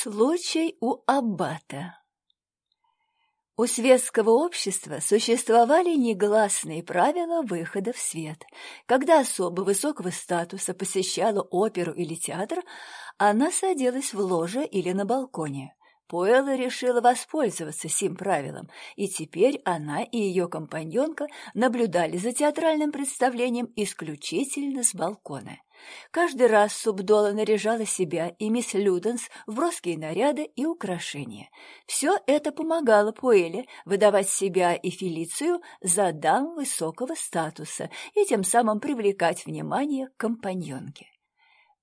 Случай у аббата У светского общества существовали негласные правила выхода в свет. Когда особо высокого статуса посещала оперу или театр, она садилась в ложе или на балконе. Пуэлла решила воспользоваться сим правилом, и теперь она и ее компаньонка наблюдали за театральным представлением исключительно с балкона. Каждый раз Субдола наряжала себя и мисс Люденс в броские наряды и украшения. Все это помогало Пуэле выдавать себя и Фелицию за дам высокого статуса и тем самым привлекать внимание компаньонки.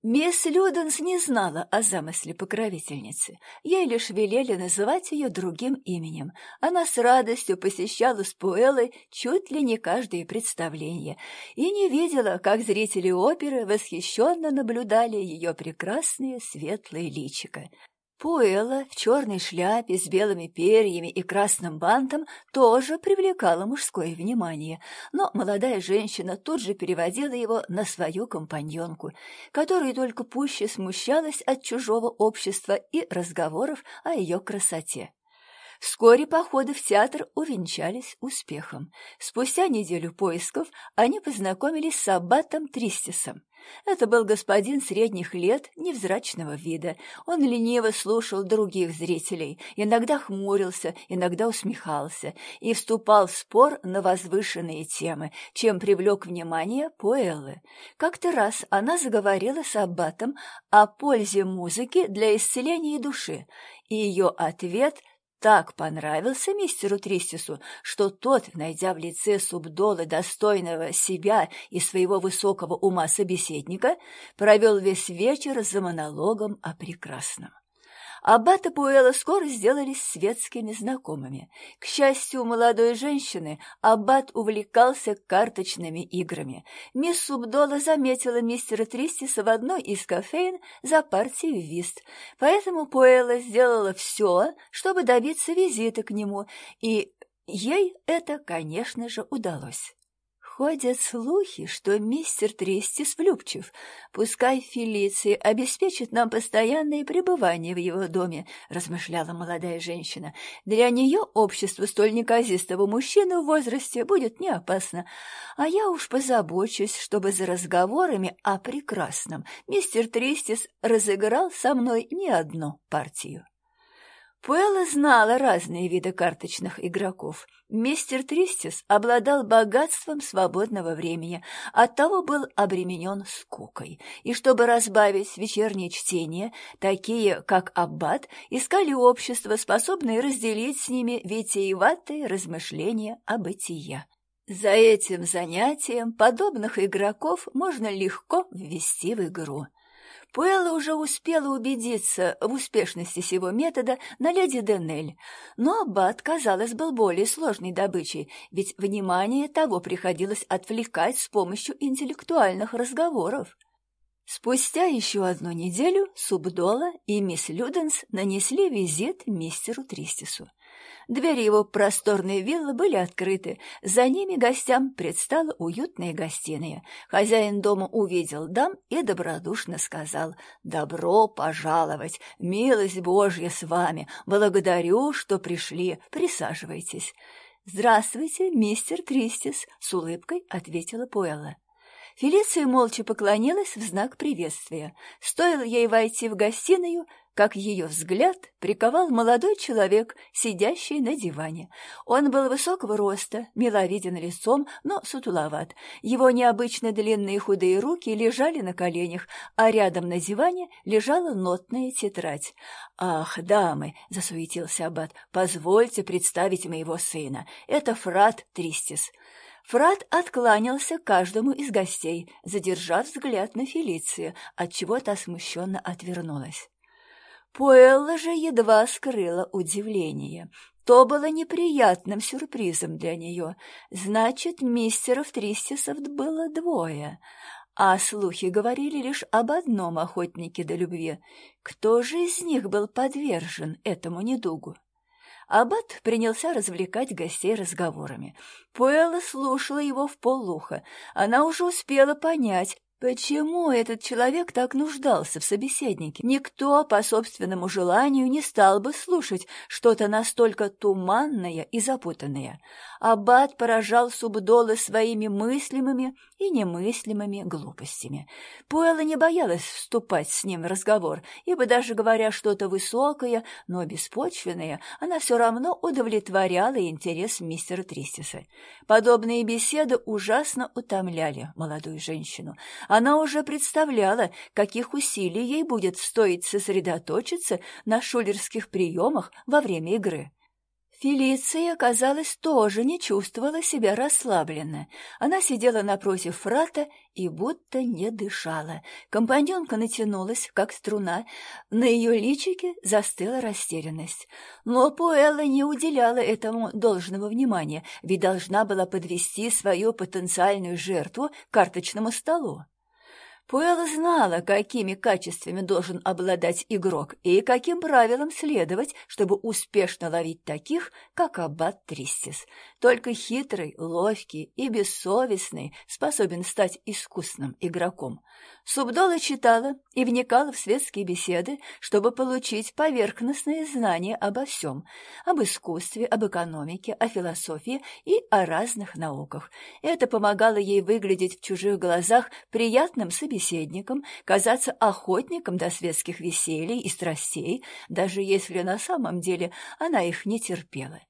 Мисс Люденс не знала о замысле покровительницы. Ей лишь велели называть ее другим именем. Она с радостью посещала с Пуэллой чуть ли не каждое представление и не видела, как зрители оперы восхищенно наблюдали ее прекрасные светлые личико. Пуэлла в черной шляпе с белыми перьями и красным бантом тоже привлекала мужское внимание, но молодая женщина тут же переводила его на свою компаньонку, которая только пуще смущалась от чужого общества и разговоров о ее красоте. Вскоре походы в театр увенчались успехом. Спустя неделю поисков они познакомились с аббатом Тристисом. Это был господин средних лет, невзрачного вида. Он лениво слушал других зрителей, иногда хмурился, иногда усмехался и вступал в спор на возвышенные темы, чем привлек внимание Пуэллы. Как-то раз она заговорила с аббатом о пользе музыки для исцеления души, и ее ответ – так понравился мистеру Тристису, что тот, найдя в лице Субдолы достойного себя и своего высокого ума собеседника, провел весь вечер за монологом о прекрасном. Аббат и Пуэлла скоро сделались светскими знакомыми. К счастью, у молодой женщины Аббат увлекался карточными играми. Мисс Субдола заметила мистера Тристиса в одной из кофеин за партией вист, поэтому Пуэлла сделала все, чтобы добиться визита к нему, и ей это, конечно же, удалось. Ходят слухи, что мистер Тристис влюбчив. Пускай Фелиция обеспечит нам постоянное пребывание в его доме, размышляла молодая женщина. Для нее общество столь неказистого мужчины в возрасте будет не опасно. А я уж позабочусь, чтобы за разговорами о прекрасном мистер Тристис разыграл со мной не одну партию. Пуэлла знала разные виды карточных игроков. Мистер Тристис обладал богатством свободного времени, оттого был обременен скукой. И чтобы разбавить вечернее чтение, такие, как Аббат, искали общество, способное разделить с ними витиеватые размышления о бытие. За этим занятием подобных игроков можно легко ввести в игру. Пуэлла уже успела убедиться в успешности сего метода на леди Денель, но Аббат, казалось, был более сложной добычей, ведь внимание того приходилось отвлекать с помощью интеллектуальных разговоров. Спустя еще одну неделю Субдола и мисс Люденс нанесли визит мистеру Тристису. Двери его просторной виллы были открыты. За ними гостям предстала уютная гостиная. Хозяин дома увидел дам и добродушно сказал «Добро пожаловать! Милость Божья с вами! Благодарю, что пришли. Присаживайтесь». «Здравствуйте, мистер Тристис», — с улыбкой ответила Пуэлла. Фелиция молча поклонилась в знак приветствия. Стоило ей войти в гостиную, как ее взгляд приковал молодой человек, сидящий на диване. Он был высокого роста, миловиден лицом, но сутуловат. Его необычно длинные худые руки лежали на коленях, а рядом на диване лежала нотная тетрадь. «Ах, дамы!» — засуетился аббат. «Позвольте представить моего сына. Это фрат Тристис». Фрат откланялся каждому из гостей, задержав взгляд на Фелицию, отчего та смущенно отвернулась. Пуэлла же едва скрыла удивление. То было неприятным сюрпризом для нее. Значит, мистеров Тристисов было двое. А слухи говорили лишь об одном охотнике до любви. Кто же из них был подвержен этому недугу? Аббат принялся развлекать гостей разговорами. Пуэлла слушала его в полуха. Она уже успела понять, Почему этот человек так нуждался в собеседнике? Никто по собственному желанию не стал бы слушать что-то настолько туманное и запутанное. Аббат поражал Субдола своими мыслимыми и немыслимыми глупостями. Пуэлла не боялась вступать с ним в разговор, ибо даже говоря что-то высокое, но беспочвенное, она все равно удовлетворяла интерес мистера Тристиса. Подобные беседы ужасно утомляли молодую женщину. Она уже представляла, каких усилий ей будет стоить сосредоточиться на шулерских приемах во время игры. Фелиция, казалось, тоже не чувствовала себя расслабленно. Она сидела напротив фрата и будто не дышала. Компаньонка натянулась, как струна. На ее личике застыла растерянность. Но Пуэлла не уделяла этому должного внимания, ведь должна была подвести свою потенциальную жертву к карточному столу. Пуэлла знала, какими качествами должен обладать игрок и каким правилам следовать, чтобы успешно ловить таких, как Аббат Тристис. Только хитрый, ловкий и бессовестный способен стать искусным игроком. Субдола читала и вникала в светские беседы, чтобы получить поверхностные знания обо всем, об искусстве, об экономике, о философии и о разных науках. Это помогало ей выглядеть в чужих глазах приятным собеседником, казаться охотником до светских веселий и страстей, даже если на самом деле она их не терпела.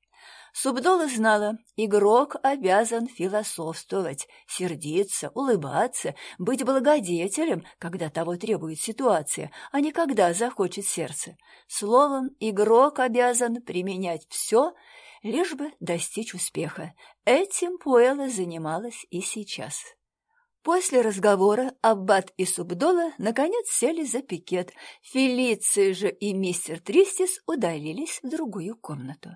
Субдола знала, игрок обязан философствовать, сердиться, улыбаться, быть благодетелем, когда того требует ситуация, а не когда захочет сердце. Словом, игрок обязан применять все, лишь бы достичь успеха. Этим Пуэла занималась и сейчас. После разговора Аббат и Субдола наконец сели за пикет. Фелиция же и мистер Тристис удалились в другую комнату.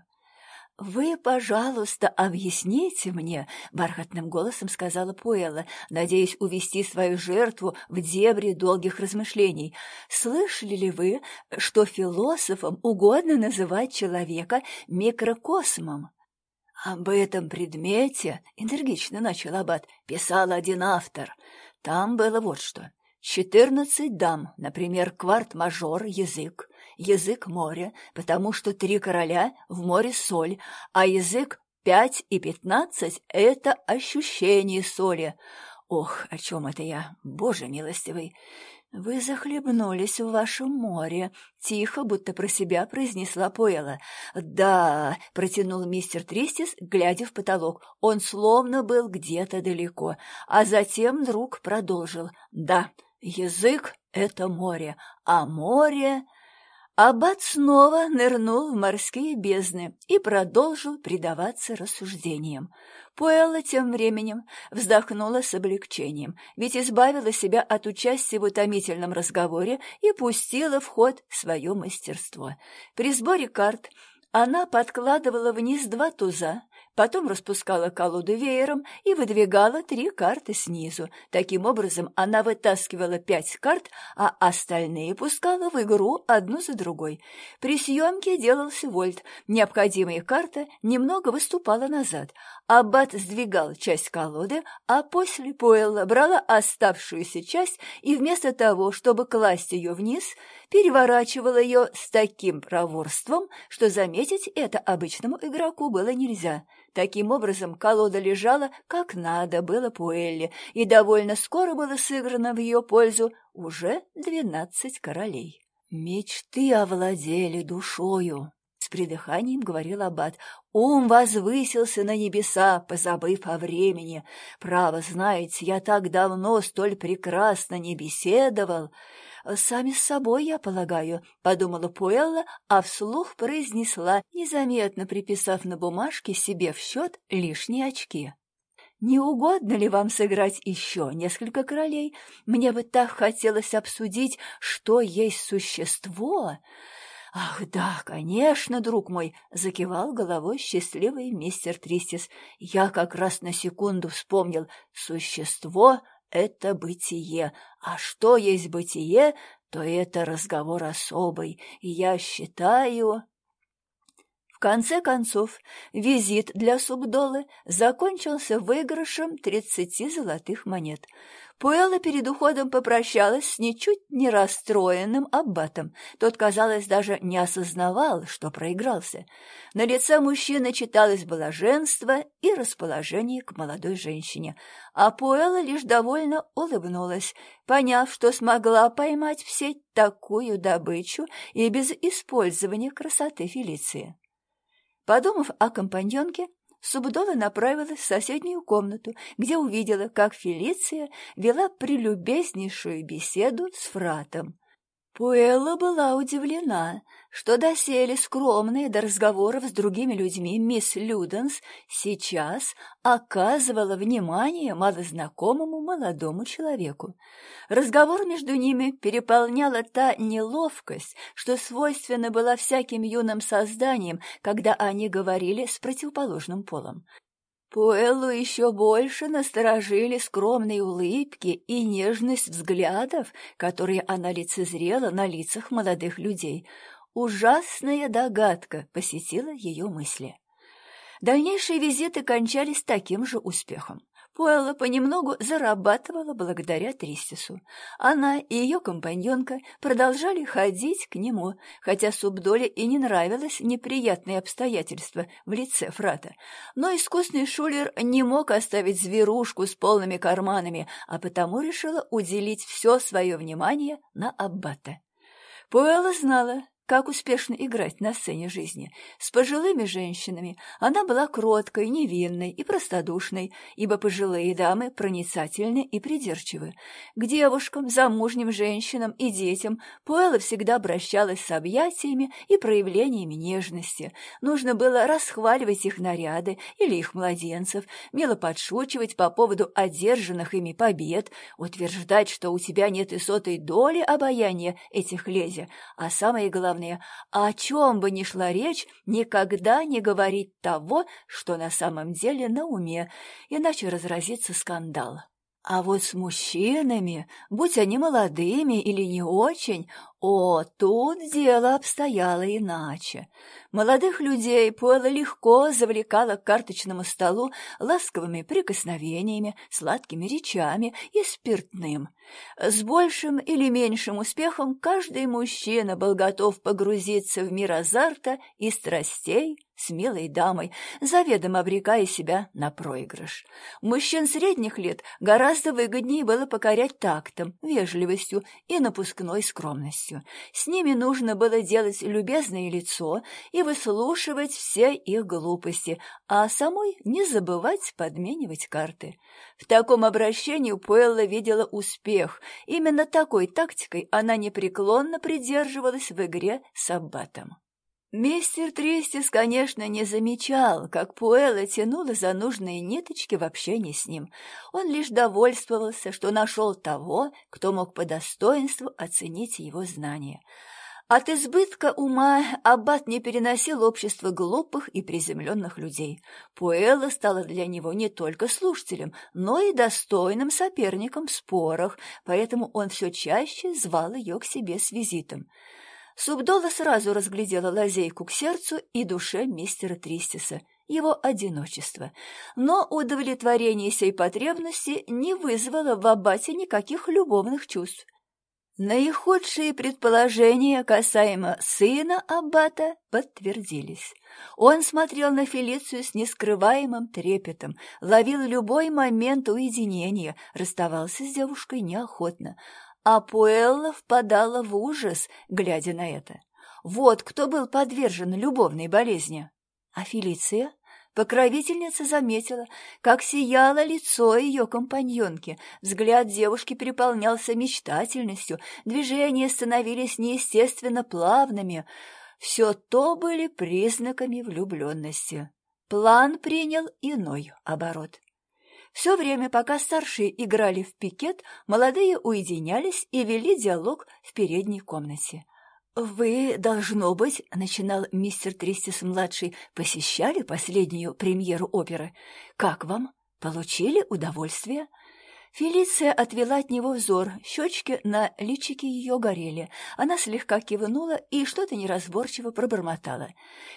«Вы, пожалуйста, объясните мне», — бархатным голосом сказала Пуэлла, надеясь увести свою жертву в дебри долгих размышлений. «Слышали ли вы, что философам угодно называть человека микрокосмом?» «Об этом предмете, — энергично начал Аббат, — писал один автор. Там было вот что. Четырнадцать дам, например, кварт-мажор, язык, язык моря, потому что три короля в море соль, а язык пять и пятнадцать — это ощущение соли. Ох, о чем это я, боже милостивый! «Вы захлебнулись в вашем море», — тихо, будто про себя произнесла Пуэла. «Да», — протянул мистер Тристис, глядя в потолок. Он словно был где-то далеко, а затем друг продолжил. «Да, язык — это море, а море...» Аббат снова нырнул в морские бездны и продолжил предаваться рассуждениям. Пуэлла тем временем вздохнула с облегчением, ведь избавила себя от участия в утомительном разговоре и пустила в ход свое мастерство. При сборе карт она подкладывала вниз два туза, потом распускала колоду веером и выдвигала три карты снизу. Таким образом, она вытаскивала пять карт, а остальные пускала в игру одну за другой. При съемке делался вольт. Необходимая карта немного выступала назад. Аббат сдвигал часть колоды, а после Пуэлла брала оставшуюся часть и вместо того, чтобы класть ее вниз, переворачивала ее с таким проворством, что заметить это обычному игроку было нельзя. Таким образом, колода лежала, как надо было Пуэлле, и довольно скоро было сыграно в ее пользу уже двенадцать королей. Мечты овладели душою. С придыханием говорил Аббат. Ум возвысился на небеса, позабыв о времени. Право, знаете, я так давно столь прекрасно не беседовал. «Сами с собой, я полагаю», — подумала Пуэлла, а вслух произнесла, незаметно приписав на бумажке себе в счет лишние очки. «Не угодно ли вам сыграть еще несколько королей? Мне бы так хотелось обсудить, что есть существо». «Ах, да, конечно, друг мой!» — закивал головой счастливый мистер Тристис. «Я как раз на секунду вспомнил. Существо это бытие, а что есть бытие, то это разговор особый, и я считаю... Конце концов, визит для Субдолы закончился выигрышем тридцати золотых монет. Пуэлла перед уходом попрощалась с ничуть не расстроенным аббатом. Тот, казалось, даже не осознавал, что проигрался. На лице мужчины читалось блаженство и расположение к молодой женщине, а Пуэлла лишь довольно улыбнулась, поняв, что смогла поймать в сеть такую добычу и без использования красоты Фелиции. Подумав о компаньонке, Субдола направилась в соседнюю комнату, где увидела, как Фелиция вела прелюбезнейшую беседу с Фратом. Пуэлла была удивлена, что доселе скромная до разговоров с другими людьми мисс Люденс сейчас оказывала внимание малознакомому молодому человеку. Разговор между ними переполняла та неловкость, что свойственна была всяким юным созданиям, когда они говорили с противоположным полом. Пуэллу еще больше насторожили скромные улыбки и нежность взглядов, которые она лицезрела на лицах молодых людей. Ужасная догадка посетила ее мысли. Дальнейшие визиты кончались таким же успехом. Пуэлла понемногу зарабатывала благодаря Тристису. Она и ее компаньонка продолжали ходить к нему, хотя Субдоле и не нравилось неприятные обстоятельства в лице Фрата. Но искусный шулер не мог оставить зверушку с полными карманами, а потому решила уделить все свое внимание на Аббата. Пуэлла знала, как успешно играть на сцене жизни. С пожилыми женщинами она была кроткой, невинной и простодушной, ибо пожилые дамы проницательны и придирчивы. К девушкам, замужним женщинам и детям Пуэлла всегда обращалась с объятиями и проявлениями нежности. Нужно было расхваливать их наряды или их младенцев, мило подшучивать по поводу одержанных ими побед, утверждать, что у тебя нет и сотой доли обаяния этих леди, а самое главное главное, о чем бы ни шла речь, никогда не говорить того, что на самом деле на уме, иначе разразится скандал. А вот с мужчинами, будь они молодыми или не очень, о, тут дело обстояло иначе. Молодых людей Пуэлла легко завлекала к карточному столу ласковыми прикосновениями, сладкими речами и спиртным. С большим или меньшим успехом каждый мужчина был готов погрузиться в мир азарта и страстей с милой дамой, заведомо обрекая себя на проигрыш. Мужчин средних лет гораздо выгоднее было покорять тактом, вежливостью и напускной скромностью. С ними нужно было делать любезное лицо и выслушивать все их глупости, а самой не забывать подменивать карты. В таком обращении Пуэлла видела успех. Именно такой тактикой она непреклонно придерживалась в игре с Аббатом. Мистер Тристис, конечно, не замечал, как Пуэлла тянула за нужные ниточки в общении с ним. Он лишь довольствовался, что нашел того, кто мог по достоинству оценить его знания. От избытка ума Аббат не переносил общество глупых и приземленных людей. Пуэлла стала для него не только слушателем, но и достойным соперником в спорах, поэтому он все чаще звал ее к себе с визитом. Субдола сразу разглядела лазейку к сердцу и душе мистера Тристиса, его одиночество. Но удовлетворение сей потребности не вызвало в Аббате никаких любовных чувств. Наихудшие предположения касаемо сына Аббата подтвердились. Он смотрел на Фелицию с нескрываемым трепетом, ловил любой момент уединения, расставался с девушкой неохотно, а впадала в ужас, глядя на это. Вот кто был подвержен любовной болезни. А Фелиция? Покровительница заметила, как сияло лицо ее компаньонки. Взгляд девушки переполнялся мечтательностью, движения становились неестественно плавными. Все то были признаками влюбленности. План принял иной оборот. Все время, пока старшие играли в пикет, молодые уединялись и вели диалог в передней комнате. «Вы, должно быть, — начинал мистер Тристис-младший, — посещали последнюю премьеру оперы. Как вам? Получили удовольствие?» Фелиция отвела от него взор, щечки на личике ее горели. Она слегка кивнула и что-то неразборчиво пробормотала.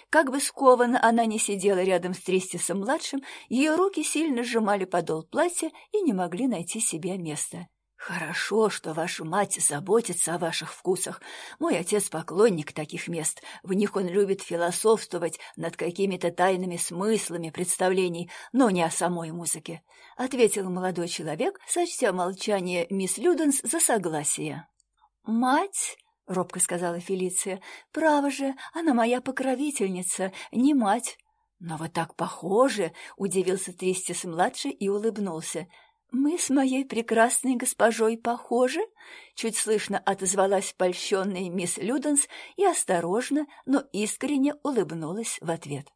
Как бы скованно она не сидела рядом с Тристисом-младшим, ее руки сильно сжимали подол платья и не могли найти себе места. «Хорошо, что ваша мать заботится о ваших вкусах. Мой отец поклонник таких мест. В них он любит философствовать над какими-то тайными смыслами представлений, но не о самой музыке», — ответил молодой человек, сочтя молчание мисс Люденс за согласие. «Мать?» — робко сказала Фелиция. «Право же, она моя покровительница, не мать». «Но вы так похожи!» — удивился Тристис-младший и улыбнулся. «Мы с моей прекрасной госпожой похожи?» Чуть слышно отозвалась польщенная мисс Люденс и осторожно, но искренне улыбнулась в ответ.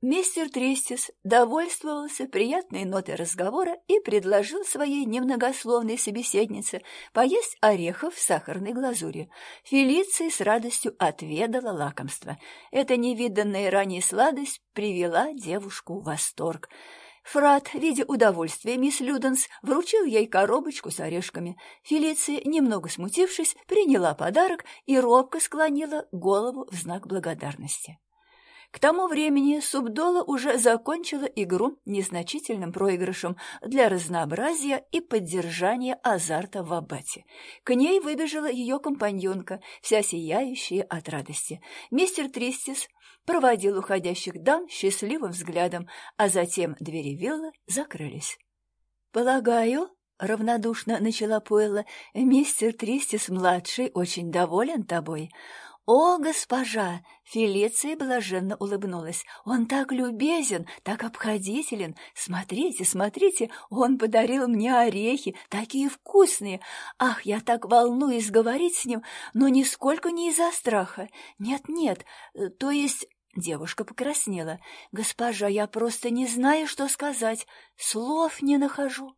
Мистер Тристис довольствовался приятной нотой разговора и предложил своей немногословной собеседнице поесть орехов в сахарной глазури. Фелиция с радостью отведала лакомство. Эта невиданная ранее сладость привела девушку в восторг — Фрат, видя удовольствие мисс Люденс, вручил ей коробочку с орешками. Фелиция, немного смутившись, приняла подарок и робко склонила голову в знак благодарности. К тому времени Субдола уже закончила игру незначительным проигрышем для разнообразия и поддержания азарта в аббате. К ней выбежала ее компаньонка, вся сияющая от радости. Мистер Тристис проводил уходящих дам счастливым взглядом, а затем двери виллы закрылись. «Полагаю, — равнодушно начала Пуэлла, — мистер Тристис-младший очень доволен тобой. «О, госпожа!» — Фелиция блаженно улыбнулась. «Он так любезен, так обходителен. Смотрите, смотрите, он подарил мне орехи, такие вкусные. Ах, я так волнуюсь говорить с ним, но нисколько не из-за страха. Нет-нет, то есть...» Девушка покраснела. «Госпожа, я просто не знаю, что сказать. Слов не нахожу».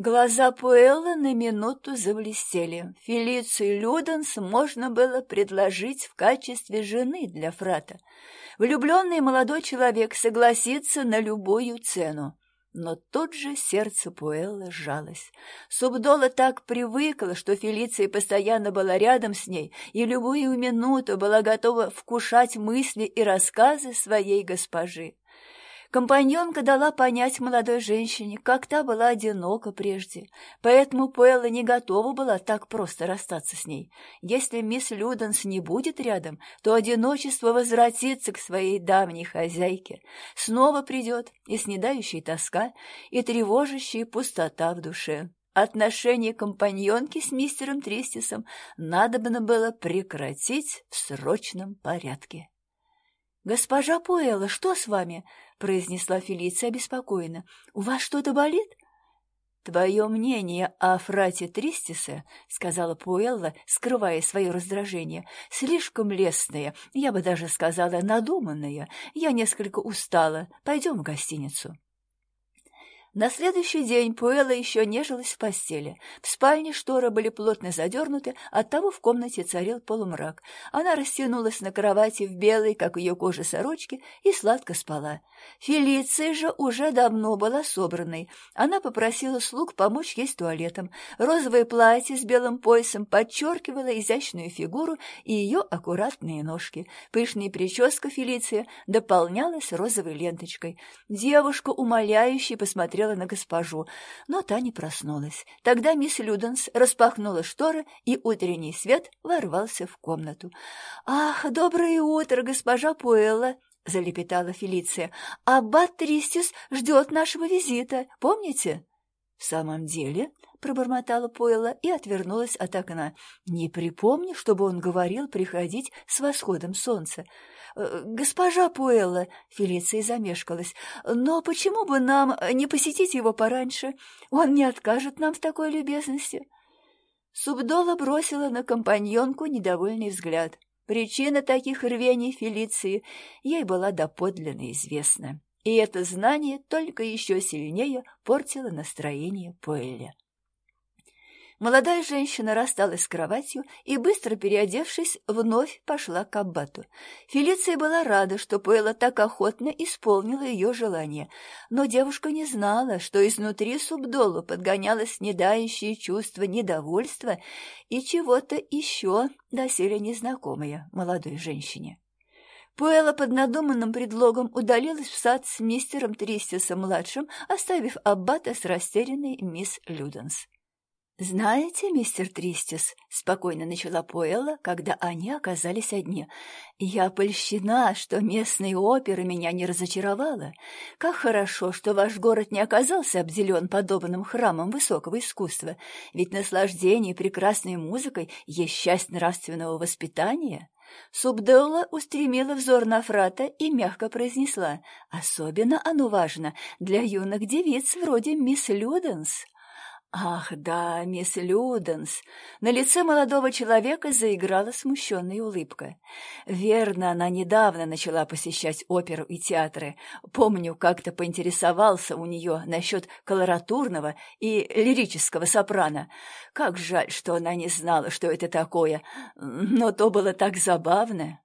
Глаза Пуэлла на минуту заблестели. Фелицию Люденс можно было предложить в качестве жены для Фрата. Влюбленный молодой человек согласится на любую цену. Но тут же сердце Пуэлла сжалось. Субдола так привыкла, что Фелиция постоянно была рядом с ней и любую минуту была готова вкушать мысли и рассказы своей госпожи. Компаньонка дала понять молодой женщине, как та была одинока прежде, поэтому Пуэлла не готова была так просто расстаться с ней. Если мисс Люденс не будет рядом, то одиночество возвратится к своей давней хозяйке. Снова придет и снедающая тоска, и тревожащая пустота в душе. Отношения компаньонки с мистером Тристисом надобно было прекратить в срочном порядке. «Госпожа Пуэлла, что с вами?» — произнесла Фелиция обеспокоенно. «У вас что-то болит?» «Твое мнение о фрате Тристисе, — сказала Пуэлла, скрывая свое раздражение, — слишком лестное, я бы даже сказала надуманное. Я несколько устала. Пойдем в гостиницу». На следующий день Пуэлла еще нежилась в постели. В спальне шторы были плотно задернуты, оттого в комнате царил полумрак. Она растянулась на кровати в белой, как ее кожа, сорочке и сладко спала. Фелиция же уже давно была собранной. Она попросила слуг помочь ей с туалетом. Розовое платье с белым поясом подчеркивало изящную фигуру и ее аккуратные ножки. Пышная прическа Фелиция дополнялась розовой ленточкой. Девушка умоляюще посмотрела на госпожу, но та не проснулась. Тогда мисс Люденс распахнула шторы, и утренний свет ворвался в комнату. «Ах, доброе утро, госпожа Пуэлла!» — залепетала Фелиция. «Аббат Тристис ждет нашего визита, помните?» «В самом деле?» — пробормотала Пойла и отвернулась от окна. «Не припомню, чтобы он говорил приходить с восходом солнца». «Э, «Госпожа Пуэлла», — Фелиция замешкалась, — «но почему бы нам не посетить его пораньше? Он не откажет нам в такой любезности». Субдола бросила на компаньонку недовольный взгляд. Причина таких рвений Фелиции ей была доподлинно известна, и это знание только еще сильнее портило настроение Пуэлля. Молодая женщина рассталась с кроватью и, быстро переодевшись, вновь пошла к аббату. Фелиция была рада, что Пуэлла так охотно исполнила ее желание, но девушка не знала, что изнутри Субдолу подгонялось недающее чувство недовольства и чего-то еще доселе незнакомое молодой женщине. Пуэлла под надуманным предлогом удалилась в сад с мистером Тристисом-младшим, оставив аббата с растерянной мисс Люденс. «Знаете, мистер Тристис», — спокойно начала Пуэлла, когда они оказались одни, — «я польщена, что местные оперы меня не разочаровала. Как хорошо, что ваш город не оказался обделен подобным храмом высокого искусства, ведь наслаждение прекрасной музыкой есть часть нравственного воспитания». Субделла устремила взор на Фрата и мягко произнесла, «Особенно оно важно для юных девиц вроде мисс Люденс». «Ах, да, мисс Люденс!» На лице молодого человека заиграла смущенная улыбка. «Верно, она недавно начала посещать оперу и театры. Помню, как-то поинтересовался у нее насчет колоратурного и лирического сопрано. Как жаль, что она не знала, что это такое, но то было так забавно».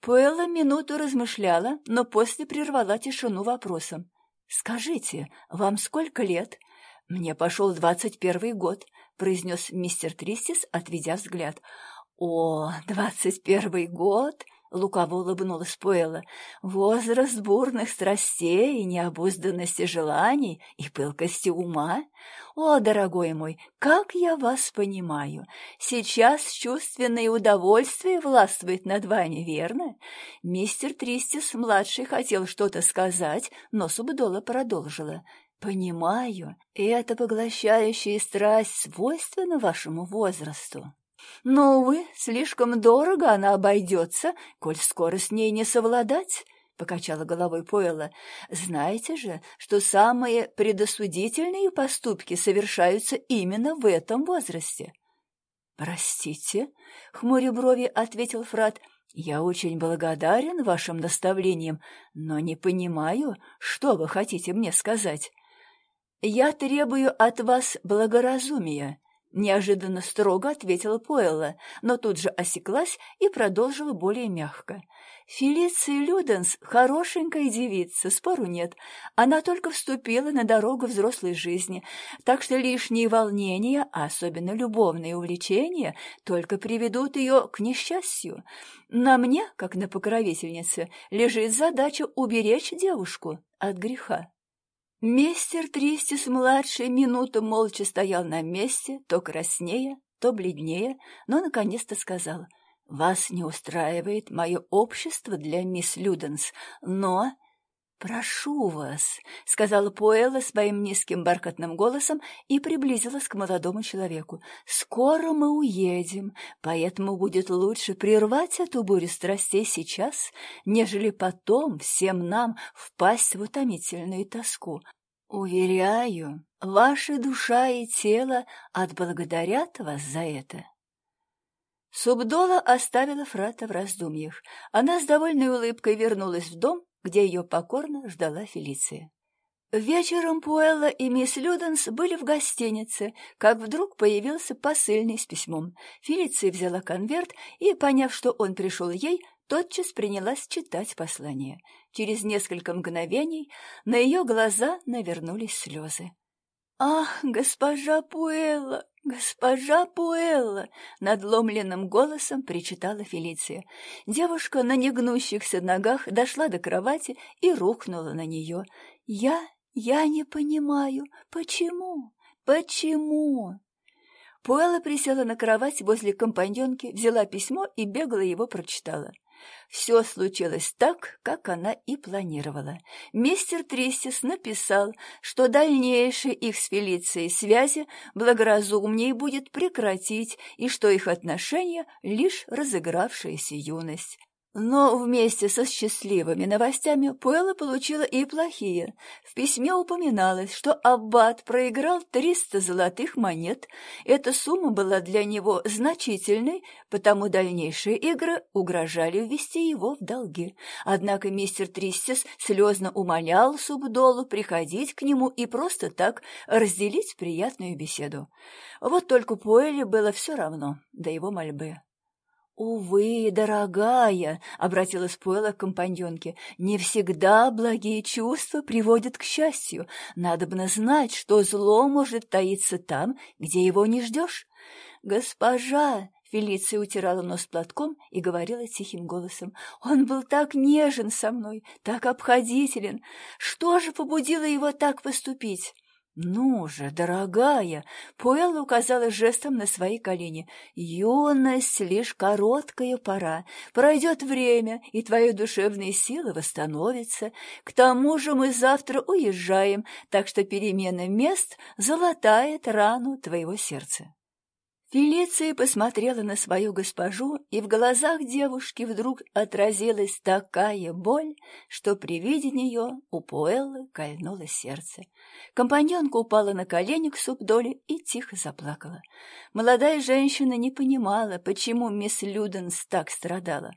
Пуэлла минуту размышляла, но после прервала тишину вопросом. «Скажите, вам сколько лет?» «Мне пошел двадцать первый год», — произнес мистер Тристис, отведя взгляд. «О, двадцать первый год!» — лукаво улыбнулась Пуэлла. «Возраст бурных страстей, необузданности желаний и пылкости ума? О, дорогой мой, как я вас понимаю! Сейчас чувственное удовольствие властвует над вами, верно?» Мистер Тристис-младший хотел что-то сказать, но Субдола продолжила. «Понимаю, эта поглощающая страсть свойственна вашему возрасту. Но, увы, слишком дорого она обойдется, коль скоро с ней не совладать». — покачала головой Пойла. «Знаете же, что самые предосудительные поступки совершаются именно в этом возрасте». «Простите», — хмуря брови ответил Фрат, — «я очень благодарен вашим наставлениям, но не понимаю, что вы хотите мне сказать». «Я требую от вас благоразумия», — неожиданно строго ответила Пуэлла, но тут же осеклась и продолжила более мягко. «Фелиция Люденс — хорошенькая девица, спору нет. Она только вступила на дорогу взрослой жизни, так что лишние волнения, а особенно любовные увлечения, только приведут ее к несчастью. На мне, как на покровительнице, лежит задача уберечь девушку от греха». Мистер Тристис-младший минуту молча стоял на месте, то краснее, то бледнее, но наконец-то сказал, «Вас не устраивает мое общество для мисс Люденс, но...» «Прошу вас», — сказала Пуэлла своим низким бархатным голосом и приблизилась к молодому человеку. «Скоро мы уедем, поэтому будет лучше прервать эту бурю страстей сейчас, нежели потом всем нам впасть в утомительную тоску. Уверяю, ваша душа и тело отблагодарят вас за это». Субдола оставила Фрата в раздумьях. Она с довольной улыбкой вернулась в дом, где ее покорно ждала Фелиция. Вечером Пуэлла и мисс Люденс были в гостинице, как вдруг появился посыльный с письмом. Фелиция взяла конверт и, поняв, что он пришел ей, тотчас принялась читать послание. Через несколько мгновений на ее глаза навернулись слезы. «Ах, госпожа Пуэлла, госпожа Пуэлла!» — надломленным голосом причитала Фелиция. Девушка на негнущихся ногах дошла до кровати и рухнула на нее. «Я... я не понимаю, почему? Почему?» Пуэлла присела на кровать возле компаньонки, взяла письмо и бегло его прочитала. Все случилось так, как она и планировала. Мистер Тристис написал, что дальнейшие их с Фелицией связи благоразумнее будет прекратить, и что их отношения — лишь разыгравшаяся юность. Но вместе со счастливыми новостями Пуэлла получила и плохие. В письме упоминалось, что Аббат проиграл 300 золотых монет. Эта сумма была для него значительной, потому дальнейшие игры угрожали ввести его в долги. Однако мистер Тристис слезно умолял Субдолу приходить к нему и просто так разделить приятную беседу. Вот только Пуэлле было все равно до его мольбы. «Увы, дорогая», — обратилась Пуэлла к компаньонке, — «не всегда благие чувства приводят к счастью. Надобно знать, что зло может таиться там, где его не ждешь». «Госпожа!» — Фелиция утирала нос платком и говорила тихим голосом. «Он был так нежен со мной, так обходителен. Что же побудило его так поступить?» «Ну же, дорогая!» — Пуэлла указала жестом на свои колени. «Юность — лишь короткая пора. Пройдет время, и твоя душевная сила восстановится. К тому же мы завтра уезжаем, так что перемена мест золотает рану твоего сердца». Фелиция посмотрела на свою госпожу, и в глазах девушки вдруг отразилась такая боль, что при виде нее у Пуэллы кольнуло сердце. Компаньонка упала на колени к Субдоле и тихо заплакала. Молодая женщина не понимала, почему мисс Люденс так страдала.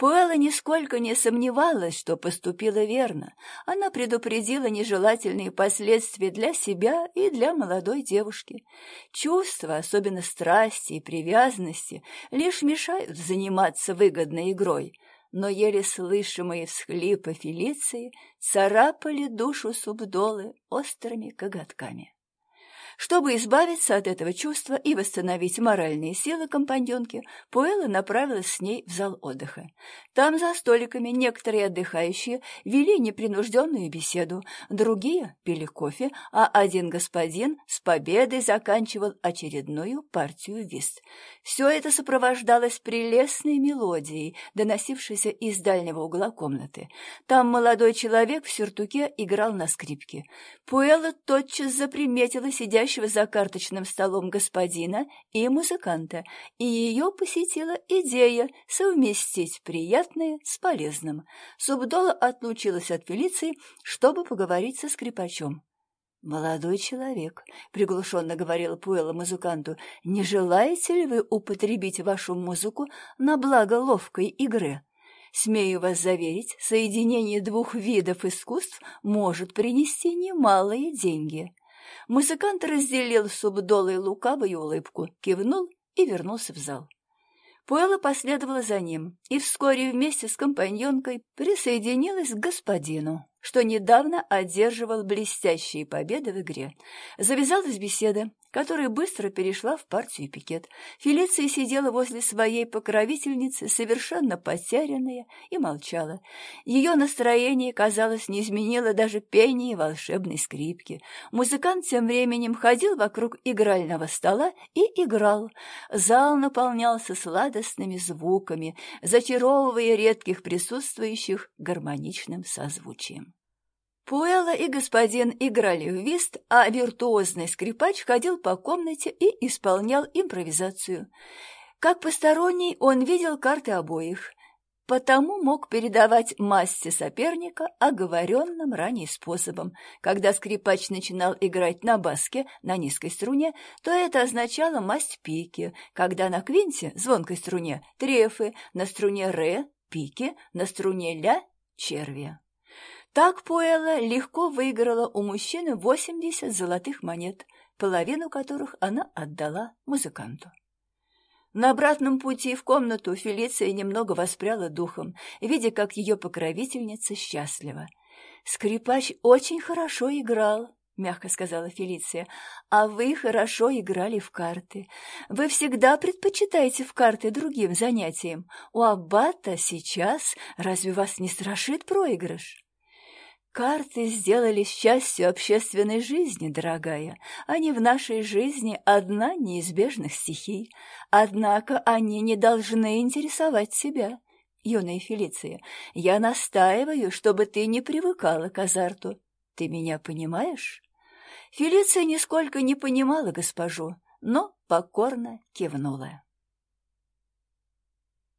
Пуэлла нисколько не сомневалась, что поступила верно. Она предупредила нежелательные последствия для себя и для молодой девушки. Чувства, особенно страсти и привязанности, лишь мешают заниматься выгодной игрой, но еле слышимые всхлипы Фелиции царапали душу Субдолы острыми коготками. Чтобы избавиться от этого чувства и восстановить моральные силы компаньонки, Пуэлла направилась с ней в зал отдыха. Там за столиками некоторые отдыхающие вели непринужденную беседу, другие пили кофе, а один господин с победой заканчивал очередную партию вист. Все это сопровождалось прелестной мелодией, доносившейся из дальнего угла комнаты. Там молодой человек в сюртуке играл на скрипке. Пуэлла тотчас заприметила сидящего сидящего за карточным столом господина и музыканта, и ее посетила идея совместить приятное с полезным. Субдола отлучилась от Фелиции, чтобы поговорить со скрипачом. «Молодой человек», — приглушенно говорила Пуэлла музыканту, — «не желаете ли вы употребить вашу музыку на благо ловкой игры?» Смею вас заверить, соединение двух видов искусств может принести немалые деньги. Музыкант разделил субдолой лукавую улыбку, кивнул и вернулся в зал. Пуэлла последовала за ним и вскоре вместе с компаньонкой присоединилась к господину что недавно одерживал блестящие победы в игре. Завязалась беседа, которая быстро перешла в партию пикет. Фелиция сидела возле своей покровительницы, совершенно потерянная, и молчала. Ее настроение, казалось, не изменило даже пение волшебной скрипки. Музыкант тем временем ходил вокруг игрального стола и играл. Зал наполнялся сладостными звуками, зачаровывая редких присутствующих гармоничным созвучием. Пуэлла и господин играли в вист, а виртуозный скрипач ходил по комнате и исполнял импровизацию. Как посторонний он видел карты обоих, потому мог передавать массе соперника оговоренным ранее способом. Когда скрипач начинал играть на баске на низкой струне, то это означало масть пики, когда на квинте, звонкой струне, трефы, на струне ре, пики, на струне ля, черви. Так Пуэлла легко выиграла у мужчины 80 золотых монет, половину которых она отдала музыканту. На обратном пути в комнату Фелиция немного воспряла духом, видя, как ее покровительница счастлива. «Скрипач очень хорошо играл», — мягко сказала Фелиция, — «а вы хорошо играли в карты. Вы всегда предпочитаете в карты другим занятиям. У Аббата сейчас разве вас не страшит проигрыш?» Карты сделали счастью общественной жизни, дорогая. Они в нашей жизни одна неизбежных стихий. Однако они не должны интересовать себя. Юная Фелиция, я настаиваю, чтобы ты не привыкала к азарту. Ты меня понимаешь? Фелиция нисколько не понимала госпожу, но покорно кивнула.